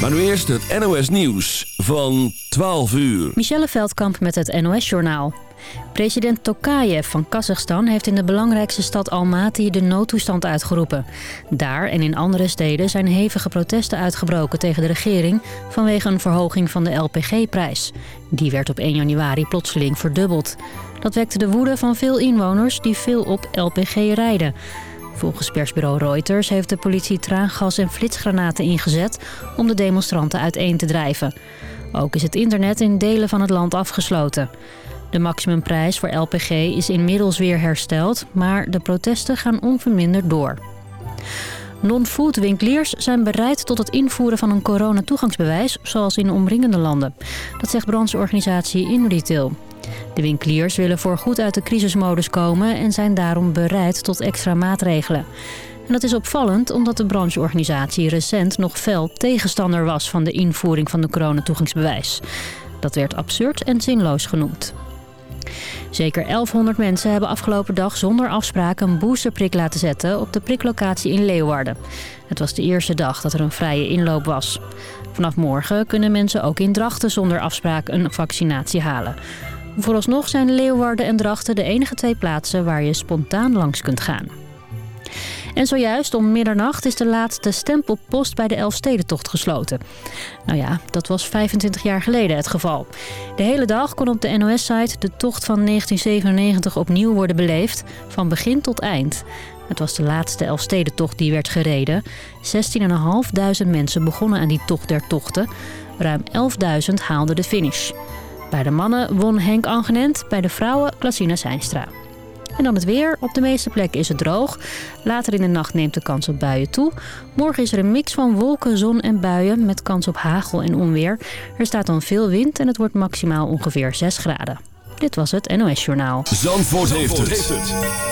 Maar nu eerst het NOS Nieuws van 12 uur. Michelle Veldkamp met het NOS Journaal. President Tokayev van Kazachstan heeft in de belangrijkste stad Almaty de noodtoestand uitgeroepen. Daar en in andere steden zijn hevige protesten uitgebroken tegen de regering vanwege een verhoging van de LPG-prijs. Die werd op 1 januari plotseling verdubbeld. Dat wekte de woede van veel inwoners die veel op LPG rijden. Volgens persbureau Reuters heeft de politie traangas en flitsgranaten ingezet om de demonstranten uiteen te drijven. Ook is het internet in delen van het land afgesloten. De maximumprijs voor LPG is inmiddels weer hersteld, maar de protesten gaan onverminderd door. Non-food winkeliers zijn bereid tot het invoeren van een coronatoegangsbewijs, zoals in omringende landen. Dat zegt brancheorganisatie InRetail. De winkeliers willen voorgoed uit de crisismodus komen en zijn daarom bereid tot extra maatregelen. En dat is opvallend omdat de brancheorganisatie recent nog fel tegenstander was van de invoering van de coronatoegangsbewijs. Dat werd absurd en zinloos genoemd. Zeker 1100 mensen hebben afgelopen dag zonder afspraak een boosterprik laten zetten op de priklocatie in Leeuwarden. Het was de eerste dag dat er een vrije inloop was. Vanaf morgen kunnen mensen ook in Drachten zonder afspraak een vaccinatie halen. Vooralsnog zijn Leeuwarden en Drachten de enige twee plaatsen waar je spontaan langs kunt gaan. En zojuist om middernacht is de laatste stempelpost bij de Elfstedentocht gesloten. Nou ja, dat was 25 jaar geleden het geval. De hele dag kon op de NOS-site de tocht van 1997 opnieuw worden beleefd, van begin tot eind. Het was de laatste Elfstedentocht die werd gereden. 16.500 mensen begonnen aan die tocht der tochten. Ruim 11.000 haalden de finish. Bij de mannen won Henk Angenent, bij de vrouwen Klasina Seinstra. En dan het weer. Op de meeste plekken is het droog. Later in de nacht neemt de kans op buien toe. Morgen is er een mix van wolken, zon en buien met kans op hagel en onweer. Er staat dan veel wind en het wordt maximaal ongeveer 6 graden. Dit was het NOS Journaal. Zandvoort, heeft, het.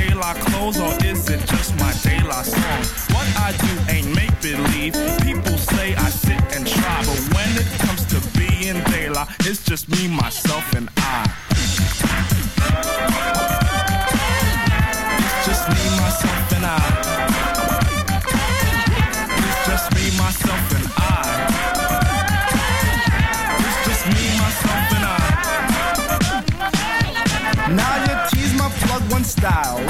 Daylight clothes or is it just my daylight song? What I do ain't make believe. People say I sit and try, but when it comes to being daylight, it's just me, myself, and I. It's just me, myself, and I. It's just me, myself, and I. It's just me, myself, and I. Now you tease my plug one style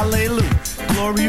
hallelujah. Glory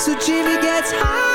So Jimmy gets high.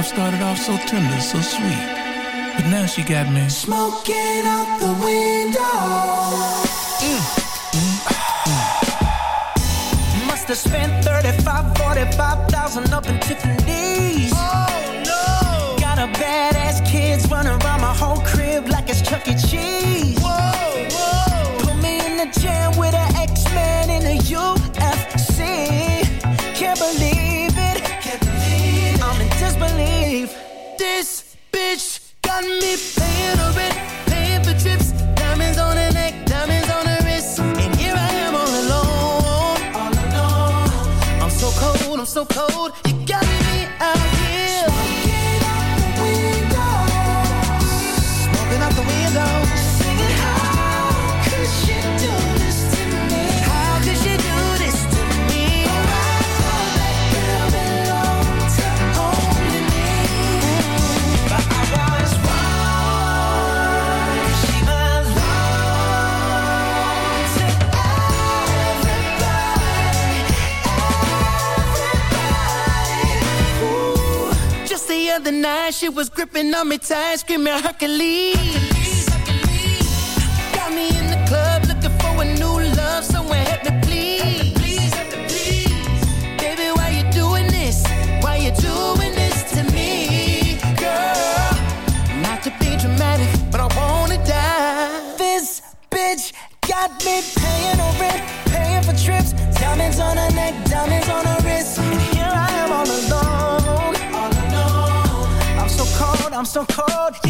love started off so tender, so sweet. But now she got me smoking out the window. Mm. Mm. mm. Must have spent 35, 45,000 up in Tiffany's. Oh no! Got a badass kids running around my the night, she was gripping on me tight, screaming Hercules. so cold.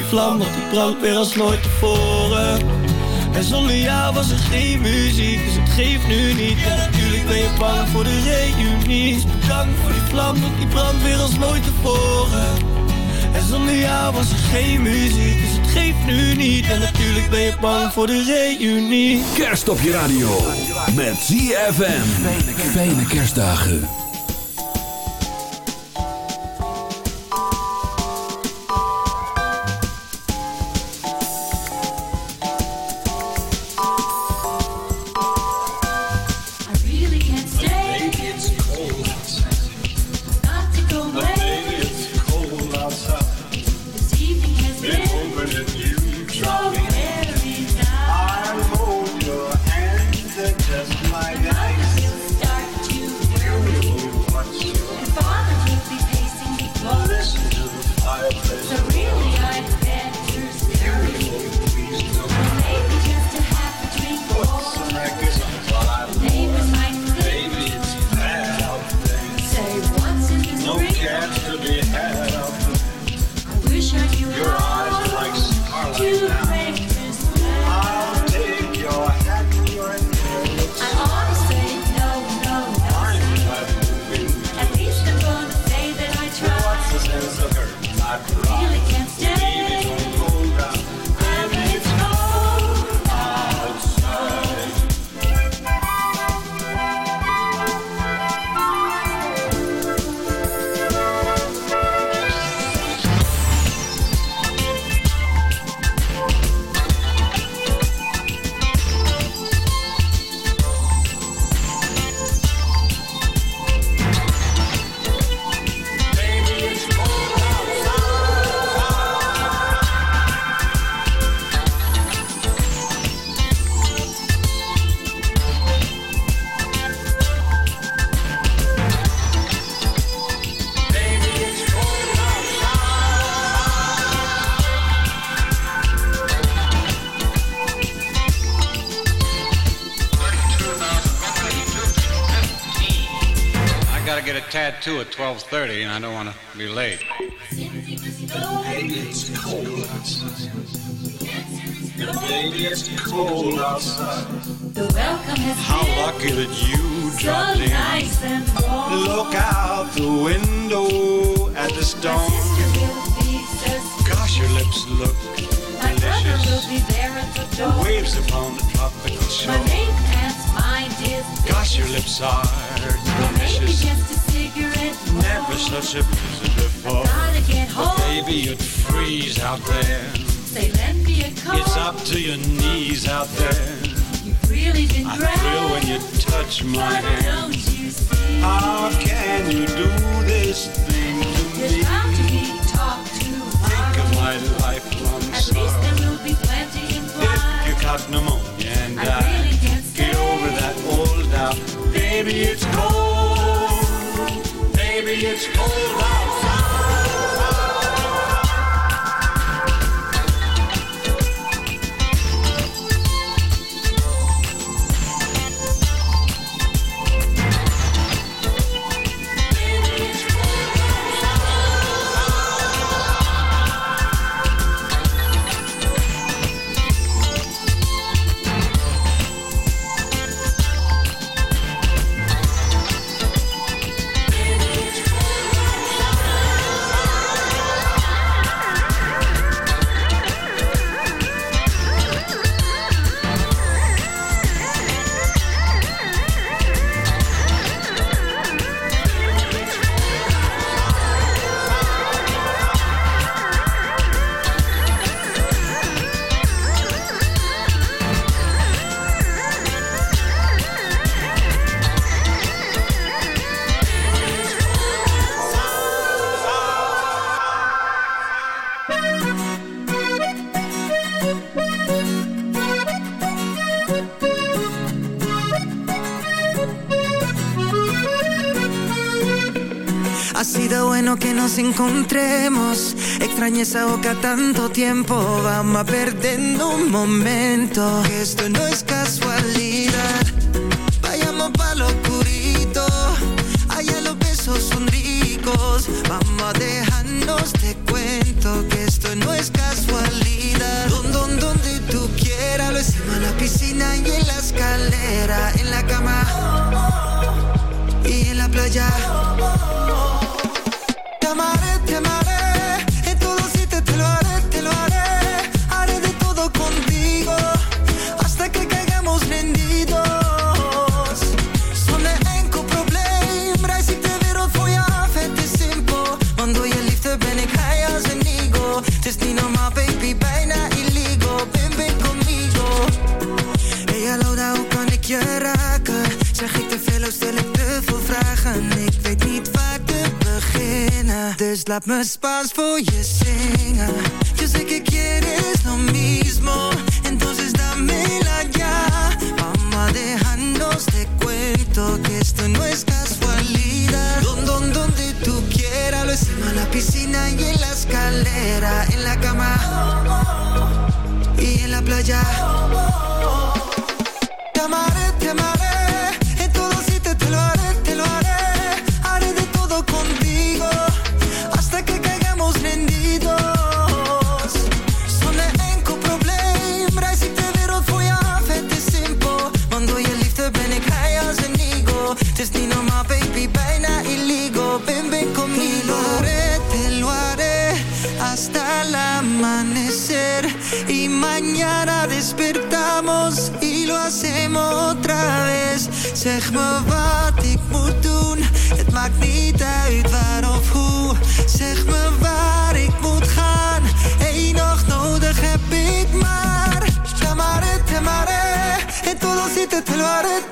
Die vlam, want die brandt weer als nooit tevoren. En zonder jou was er geen muziek, dus het geeft nu niet. En natuurlijk ben je bang voor de reunie. Bedankt voor die vlam, want die brandt weer als nooit tevoren. En zonder jou was er geen muziek, dus het geeft nu niet. En natuurlijk ben je bang voor de reunie. Kerst op je radio, met ZFM. Fijne kerstdagen. Get a at 12:30, and I don't want to be late. Baby, it's cold outside. Baby, it's cold outside. The welcome has How been lucky that you so dropped in. nice and warm. Look out the window at the storm. sister will be so Gosh, your lips look My brother will be there at the door. Waves upon the tropical shore. My shore. main man's mind is Gosh, your lips are Well, maybe delicious. Never such a blizzard before. Gotta get But baby, you'd freeze out there. Say, lend me a coat. It's up to your knees out there. You've really been I great. thrill when you touch my hand. don't you see? How can you do this thing to There's me? to be talk Think of my lifelong At least there will be plenty If you got pneumonia and I die, really can't get over that old doubt. Baby, it's cold it's all right. encontremos. Extrañé esa boca tanto tiempo, vamos a perder un momento. Esto no es vez laat me Spaans voor je. Yo sé que quieres lo mismo, entonces dámela ya. Mamá, déjanos te cuento que esto no es casualidad. Don, don, donde tú quieras, lo hicimos en la piscina y en la escalera, en la cama y en la playa. Tamara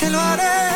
te lo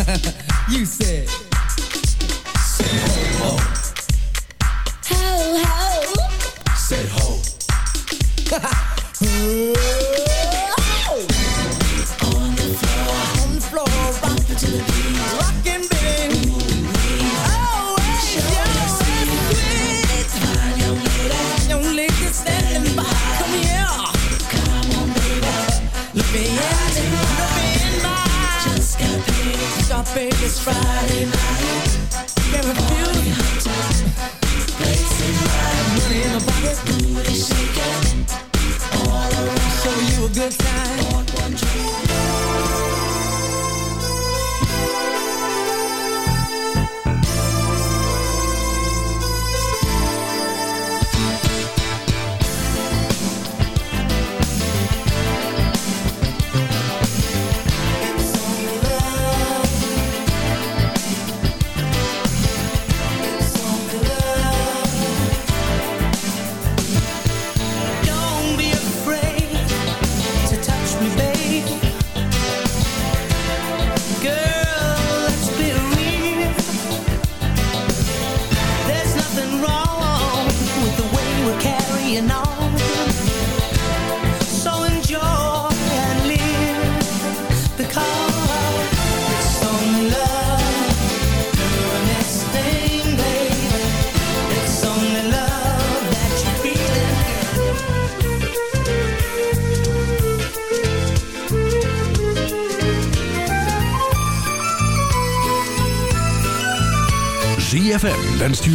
you said.